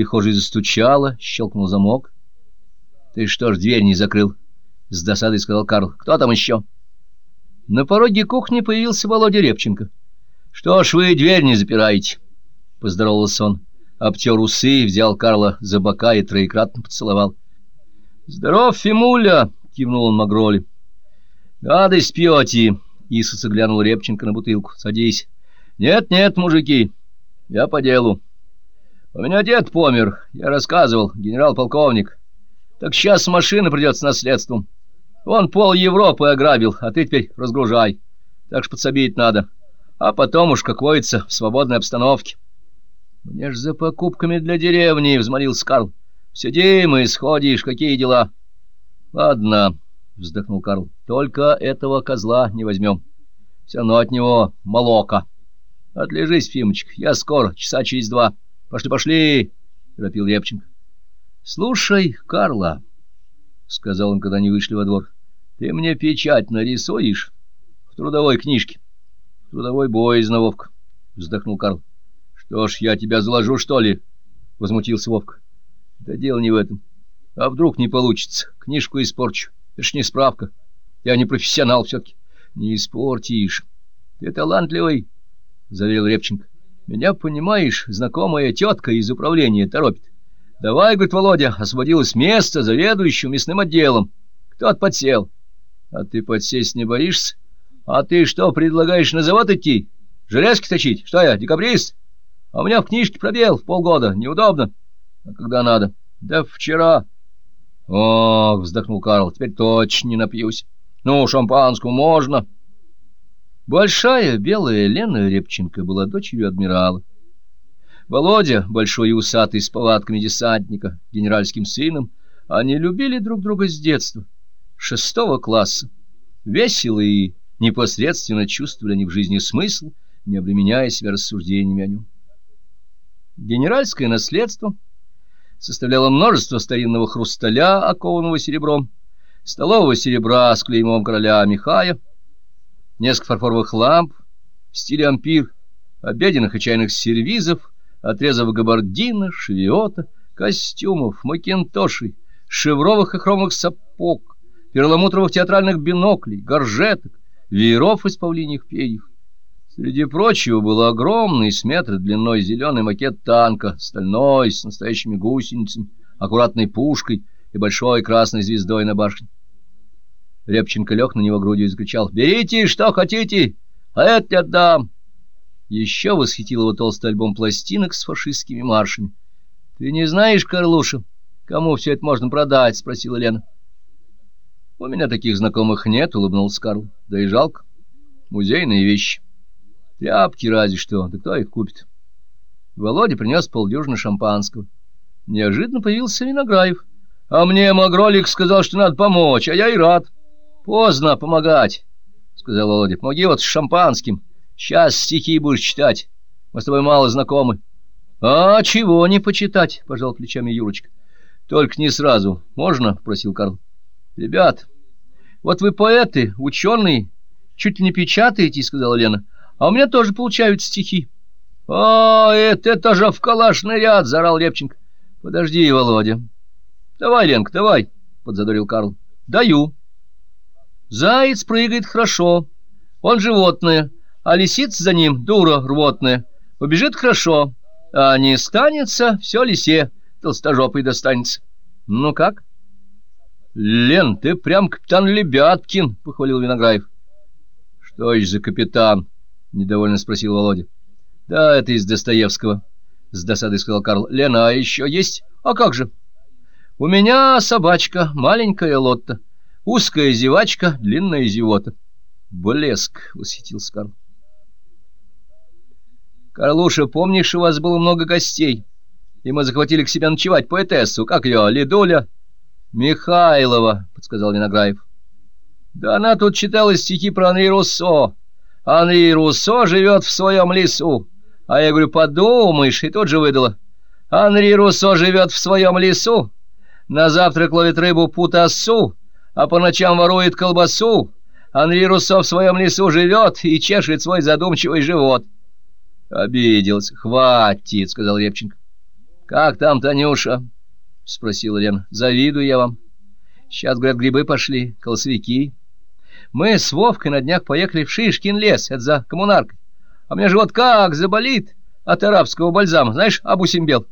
прихожей застучала, щелкнул замок. — Ты что ж дверь не закрыл? — с досадой сказал Карл. — Кто там еще? На пороге кухни появился Володя Репченко. — Что ж вы дверь не запираете? — поздоровался он. Обтер усы, взял Карла за бока и троекратно поцеловал. — Здоров, Фимуля! — кивнул он Магроли. — Гадость пьете! — искоса глянул Репченко на бутылку. — Садись. — Нет, нет, мужики, я по делу. У меня дед помер, я рассказывал, генерал-полковник. Так сейчас машина придет с наследством. Он пол Европы ограбил, а ты теперь разгружай. Так что подсобить надо. А потом уж, как водится, в свободной обстановке. — Мне ж за покупками для деревни, — взмолился Карл. — Сиди, мы сходишь, какие дела? — Ладно, — вздохнул Карл, — только этого козла не возьмем. Все равно от него молока. Отлежись, Фимочка, я скоро, часа через два. — Пошли, пошли, — торопил Репченко. — Слушай, Карла, — сказал он, когда они вышли во двор, — ты мне печать нарисуешь в трудовой книжке. — Трудовой боязно, Вовка, — вздохнул Карл. — Что ж, я тебя заложу, что ли? — возмутился Вовка. — Да дело не в этом. А вдруг не получится? Книжку испорчу. Это ж не справка. Я не профессионал все-таки. Не испортишь. Ты талантливый, — заверил Репченко. Меня, понимаешь, знакомая тетка из управления торопит. Давай, говорит Володя, освободилось место заведующим мясным отделом. Кто-то подсел. А ты подсесть не боишься? А ты что, предлагаешь на завод идти? Железки точить? Что я, декабрист? А у меня в книжке пробел в полгода. Неудобно. А когда надо? Да вчера. Ох, вздохнул Карл, теперь точно не напьюсь. Ну, шампанскому можно. — Большая белая Лена Репченко была дочерью адмирала. Володя, большой и усатый, с повадками десантника, генеральским сыном, они любили друг друга с детства, шестого класса. Весело и непосредственно чувствовали они в жизни смысл, не обременяя себя рассуждениями о нем. Генеральское наследство составляло множество старинного хрусталя, окованного серебром, столового серебра с клеймом короля Михая, несколько фарфоровых ламп в стиле ампир, обеденных и чайных сервизов, отрезов габардина, шевиота, костюмов, макинтошей, шевровых и хромых сапог, перламутровых театральных биноклей, горжеток, вееров из павлиньих перьев. Среди прочего был огромный с метра длиной зеленый макет танка, стальной, с настоящими гусеницами, аккуратной пушкой и большой красной звездой на башне. Репченко лег на него грудью и закричал. «Берите, что хотите, а это отдам!» Еще восхитил его толстый альбом пластинок с фашистскими маршами. — Ты не знаешь, Карлуша, кому все это можно продать? — спросила Лена. — У меня таких знакомых нет, — улыбнулся Карл. — Да и жалко. Музейные вещи. Тряпки разве что, да кто их купит? Володя принес полдюжины шампанского. Неожиданно появился Винограев. — А мне Магролик сказал, что надо помочь, а я и рад. —— Поздно помогать, — сказал Володя. — Помоги вот с шампанским. Сейчас стихи будешь читать. Мы с тобой мало знакомы. — А чего не почитать? — пожал плечами Юрочка. — Только не сразу. Можно? — просил Карл. — Ребят, вот вы поэты, ученые, чуть ли не печатаете, — сказала Лена. — А у меня тоже получают стихи. — А, это, это же в калашный ряд! — заорал Репченко. — Подожди, Володя. — Давай, Ленка, давай, — подзадорил Карл. — Даю. Заяц прыгает хорошо, он животное, а лисица за ним дура рвотная. Убежит хорошо, а не станется, все лисе толстожопой достанется. Ну как? — Лен, ты прям капитан Лебяткин, — похвалил Винограев. — Что еще за капитан? — недовольно спросил Володя. — Да, это из Достоевского, — с досадой сказал Карл. — Лена, а еще есть? А как же? — У меня собачка, маленькая Лотта. Узкая зевачка, длинная зевота. Блеск, — восхитился Карл. Карлуша, помнишь, у вас было много гостей, и мы захватили к себе ночевать поэтессу, как ее, Лидуля? Михайлова, — подсказал Винограев. Да она тут читала стихи про Анри Руссо. Анри Руссо живет в своем лесу. А я говорю, подумаешь, и тут же выдала. Анри Руссо живет в своем лесу, на завтрак ловит рыбу путасу, а по ночам ворует колбасу. Анри Руссо в своем лесу живет и чешет свой задумчивый живот. — Обиделся. — Хватит, — сказал Репченко. — Как там Танюша? — спросила Лена. — Завидую я вам. Сейчас, говорят, грибы пошли, колосовики. Мы с Вовкой на днях поехали в Шишкин лес, это за коммунаркой. А мне живот как заболит от арабского бальзама, знаешь, Абусимбел.